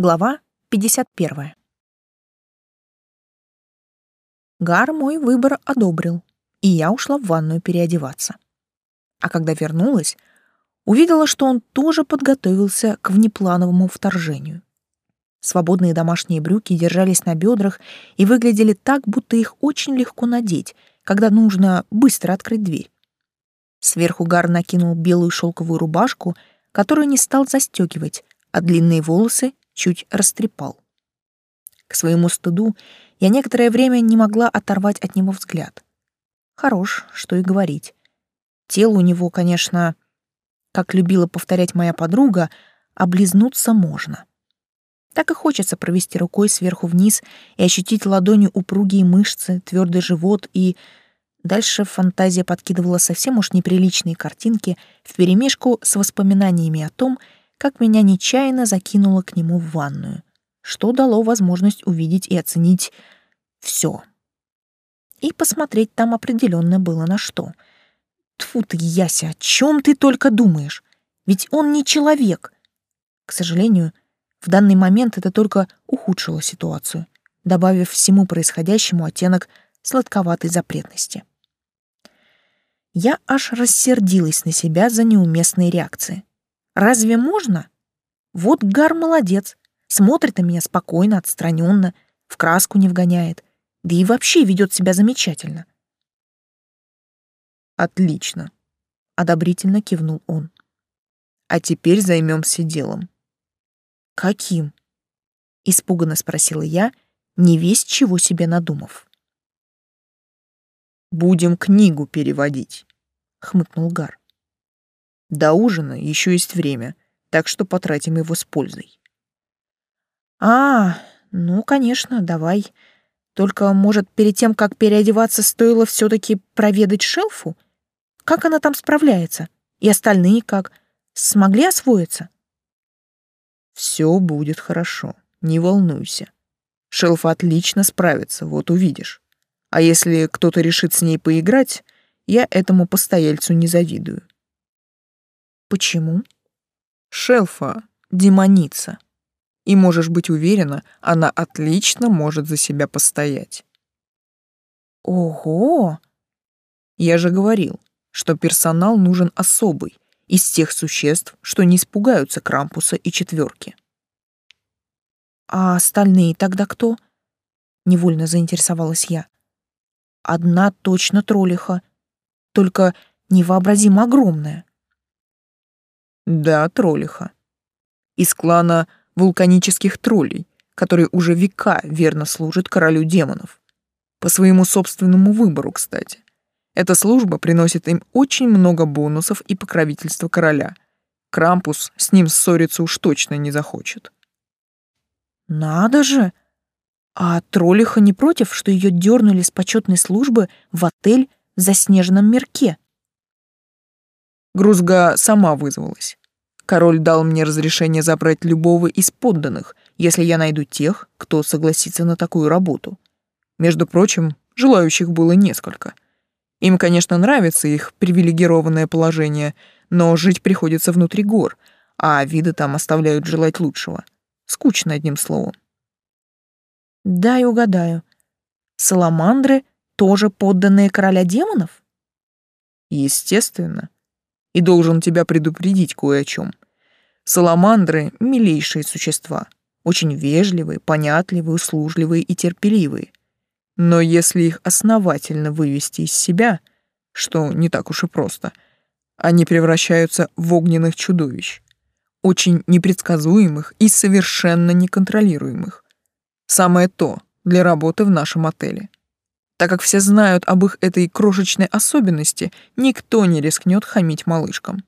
Глава 51. Гар мой выбор одобрил, и я ушла в ванную переодеваться. А когда вернулась, увидела, что он тоже подготовился к внеплановому вторжению. Свободные домашние брюки держались на бедрах и выглядели так, будто их очень легко надеть, когда нужно быстро открыть дверь. Сверху Гар накинул белую шелковую рубашку, которую не стал застегивать, а длинные волосы чуть растрепал. К своему стыду я некоторое время не могла оторвать от него взгляд. Хорош, что и говорить. Тело у него, конечно, как любила повторять моя подруга, облизнуться можно. Так и хочется провести рукой сверху вниз и ощутить ладонью упругие мышцы, твердый живот и... Дальше фантазия подкидывала совсем уж неприличные картинки вперемешку с воспоминаниями о том, как меня нечаянно закинуло к нему в ванную, что дало возможность увидеть и оценить все. И посмотреть там определенно было на что. Тфу ты, Яся, о чем ты только думаешь? Ведь он не человек. К сожалению, в данный момент это только ухудшило ситуацию, добавив всему происходящему оттенок сладковатой запретности. Я аж рассердилась на себя за неуместные реакции. Разве можно? Вот Гар молодец. Смотрит на меня спокойно, отстраненно, в краску не вгоняет. Да и вообще ведет себя замечательно. Отлично, одобрительно кивнул он. А теперь займемся делом. Каким? Испуганно спросила я, не весь чего себе надумав. Будем книгу переводить, хмыкнул Гар. До ужина еще есть время, так что потратим его с пользой. А, ну, конечно, давай. Только, может, перед тем, как переодеваться, стоило все таки проведать шелфу? Как она там справляется? И остальные как? Смогли освоиться? Все будет хорошо, не волнуйся. Шелфа отлично справится, вот увидишь. А если кто-то решит с ней поиграть, я этому постояльцу не завидую. Почему? Шелфа — демоница. И можешь быть уверена, она отлично может за себя постоять. Ого! Я же говорил, что персонал нужен особый, из тех существ, что не испугаются Крампуса и четверки. А остальные тогда кто? Невольно заинтересовалась я. Одна точно троллиха, только невообразимо огромная. Да, троллиха. Из клана вулканических троллей, который уже века верно служит королю демонов. По своему собственному выбору, кстати. Эта служба приносит им очень много бонусов и покровительства короля. Крампус с ним ссориться уж точно не захочет. Надо же! А троллиха не против, что ее дернули с почетной службы в отель в заснеженном мирке? Грузга сама вызвалась. Король дал мне разрешение забрать любого из подданных, если я найду тех, кто согласится на такую работу. Между прочим, желающих было несколько. Им, конечно, нравится их привилегированное положение, но жить приходится внутри гор, а виды там оставляют желать лучшего. Скучно, одним словом. Дай угадаю. Саламандры тоже подданные короля демонов? Естественно и должен тебя предупредить кое о чем. Саламандры — милейшие существа, очень вежливые, понятливые, услужливые и терпеливые. Но если их основательно вывести из себя, что не так уж и просто, они превращаются в огненных чудовищ, очень непредсказуемых и совершенно неконтролируемых. Самое то для работы в нашем отеле. Так как все знают об их этой крошечной особенности, никто не рискнет хамить малышкам.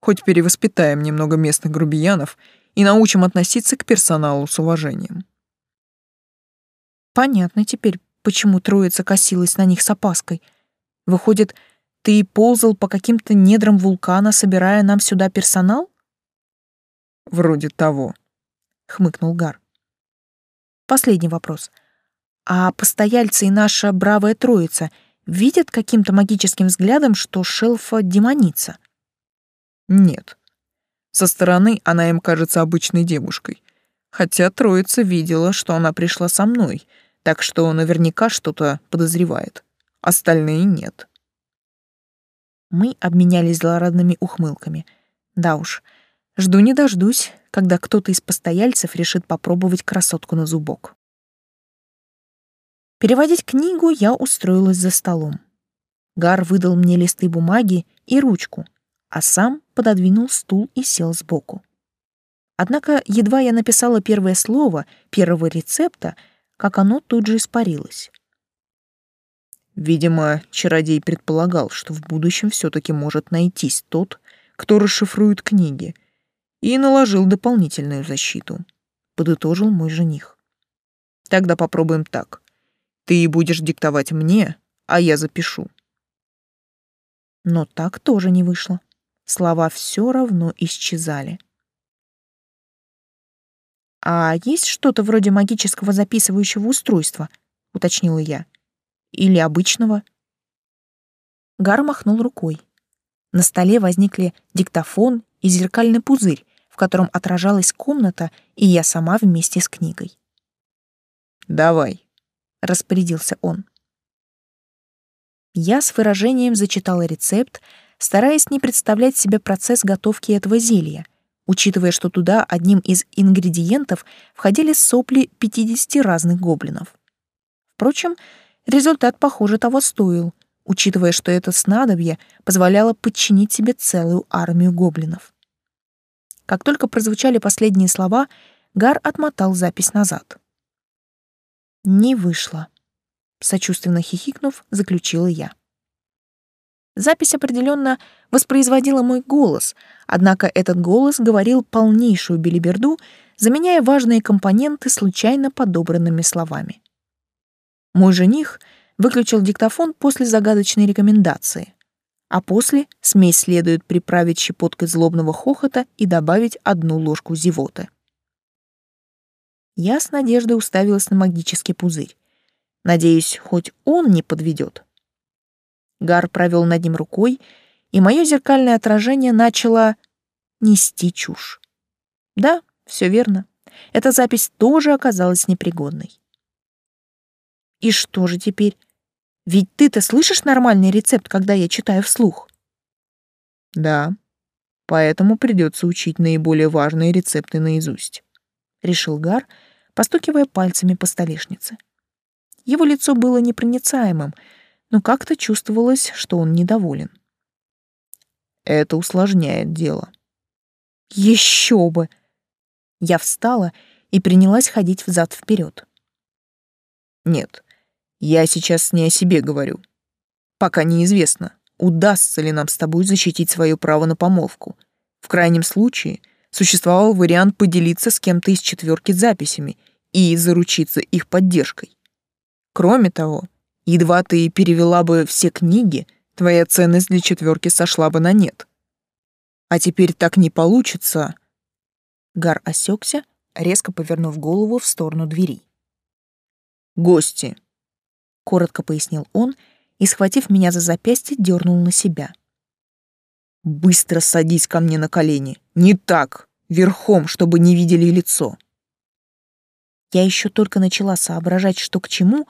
Хоть перевоспитаем немного местных грубиянов и научим относиться к персоналу с уважением. Понятно теперь, почему троица косилась на них с опаской. Выходит, ты ползал по каким-то недрам вулкана, собирая нам сюда персонал? Вроде того, хмыкнул Гар. Последний вопрос — а постояльцы и наша бравая троица видят каким-то магическим взглядом, что шелфа демоница? Нет. Со стороны она им кажется обычной девушкой. Хотя троица видела, что она пришла со мной, так что наверняка что-то подозревает. Остальные нет. Мы обменялись злорадными ухмылками. Да уж, жду не дождусь, когда кто-то из постояльцев решит попробовать красотку на зубок. Переводить книгу я устроилась за столом. Гар выдал мне листы бумаги и ручку, а сам пододвинул стул и сел сбоку. Однако едва я написала первое слово первого рецепта, как оно тут же испарилось. Видимо, чародей предполагал, что в будущем все-таки может найтись тот, кто расшифрует книги, и наложил дополнительную защиту, подытожил мой жених. Тогда попробуем так. Ты будешь диктовать мне, а я запишу. Но так тоже не вышло. Слова все равно исчезали. «А есть что-то вроде магического записывающего устройства?» — уточнила я. «Или обычного?» Гар махнул рукой. На столе возникли диктофон и зеркальный пузырь, в котором отражалась комната и я сама вместе с книгой. «Давай», — распорядился он. Я с выражением зачитала рецепт, стараясь не представлять себе процесс готовки этого зелья — учитывая, что туда одним из ингредиентов входили сопли 50 разных гоблинов. Впрочем, результат, похоже, того стоил, учитывая, что это снадобье позволяло подчинить себе целую армию гоблинов. Как только прозвучали последние слова, Гар отмотал запись назад. «Не вышло», — сочувственно хихикнув, заключила я. Запись определенно воспроизводила мой голос, однако этот голос говорил полнейшую белиберду, заменяя важные компоненты случайно подобранными словами. Мой жених выключил диктофон после загадочной рекомендации, а после смесь следует приправить щепоткой злобного хохота и добавить одну ложку зевоты. Я с надеждой уставилась на магический пузырь. Надеюсь, хоть он не подведет. Гар провел над ним рукой, и мое зеркальное отражение начало нести чушь. Да, все верно. Эта запись тоже оказалась непригодной. И что же теперь? Ведь ты-то слышишь нормальный рецепт, когда я читаю вслух? Да. Поэтому придется учить наиболее важные рецепты наизусть, решил Гар, постукивая пальцами по столешнице. Его лицо было непроницаемым, но как-то чувствовалось, что он недоволен. Это усложняет дело. Еще бы! Я встала и принялась ходить взад вперед. Нет, я сейчас не о себе говорю. Пока неизвестно, удастся ли нам с тобой защитить свое право на помолвку. В крайнем случае, существовал вариант поделиться с кем-то из четверки записями и заручиться их поддержкой. Кроме того, Едва ты перевела бы все книги, твоя ценность для четверки сошла бы на нет. А теперь так не получится. Гар осекся, резко повернув голову в сторону двери. Гости, коротко пояснил он и, схватив меня за запястье, дернул на себя. Быстро садись ко мне на колени. Не так, верхом, чтобы не видели лицо. Я еще только начала соображать, что к чему,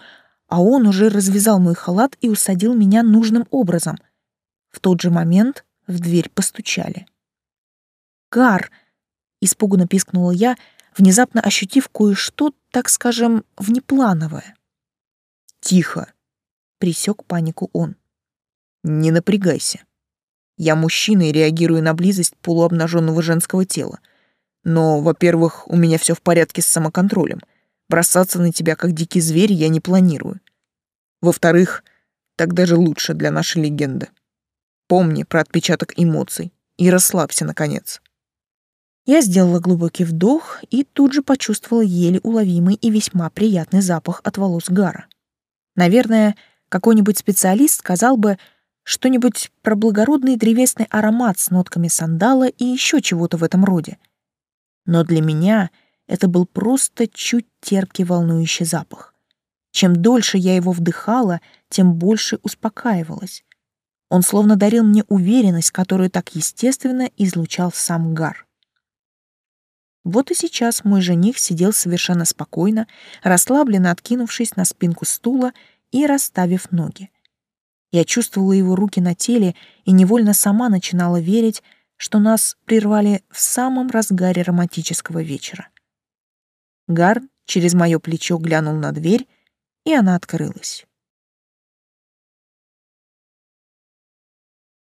а он уже развязал мой халат и усадил меня нужным образом. В тот же момент в дверь постучали. «Гар!» — испуганно пискнула я, внезапно ощутив кое-что, так скажем, внеплановое. «Тихо!» — присек панику он. «Не напрягайся. Я мужчина и реагирую на близость полуобнаженного женского тела. Но, во-первых, у меня все в порядке с самоконтролем — Бросаться на тебя, как дикий зверь, я не планирую. Во-вторых, так даже лучше для нашей легенды. Помни про отпечаток эмоций и расслабься, наконец. Я сделала глубокий вдох и тут же почувствовала еле уловимый и весьма приятный запах от волос Гара. Наверное, какой-нибудь специалист сказал бы что-нибудь про благородный древесный аромат с нотками сандала и еще чего-то в этом роде. Но для меня — это был просто чуть терпкий волнующий запах. Чем дольше я его вдыхала, тем больше успокаивалась. Он словно дарил мне уверенность, которую так естественно излучал сам Гар. Вот и сейчас мой жених сидел совершенно спокойно, расслабленно откинувшись на спинку стула и расставив ноги. Я чувствовала его руки на теле и невольно сама начинала верить, что нас прервали в самом разгаре романтического вечера. Гар через мое плечо глянул на дверь, и она открылась.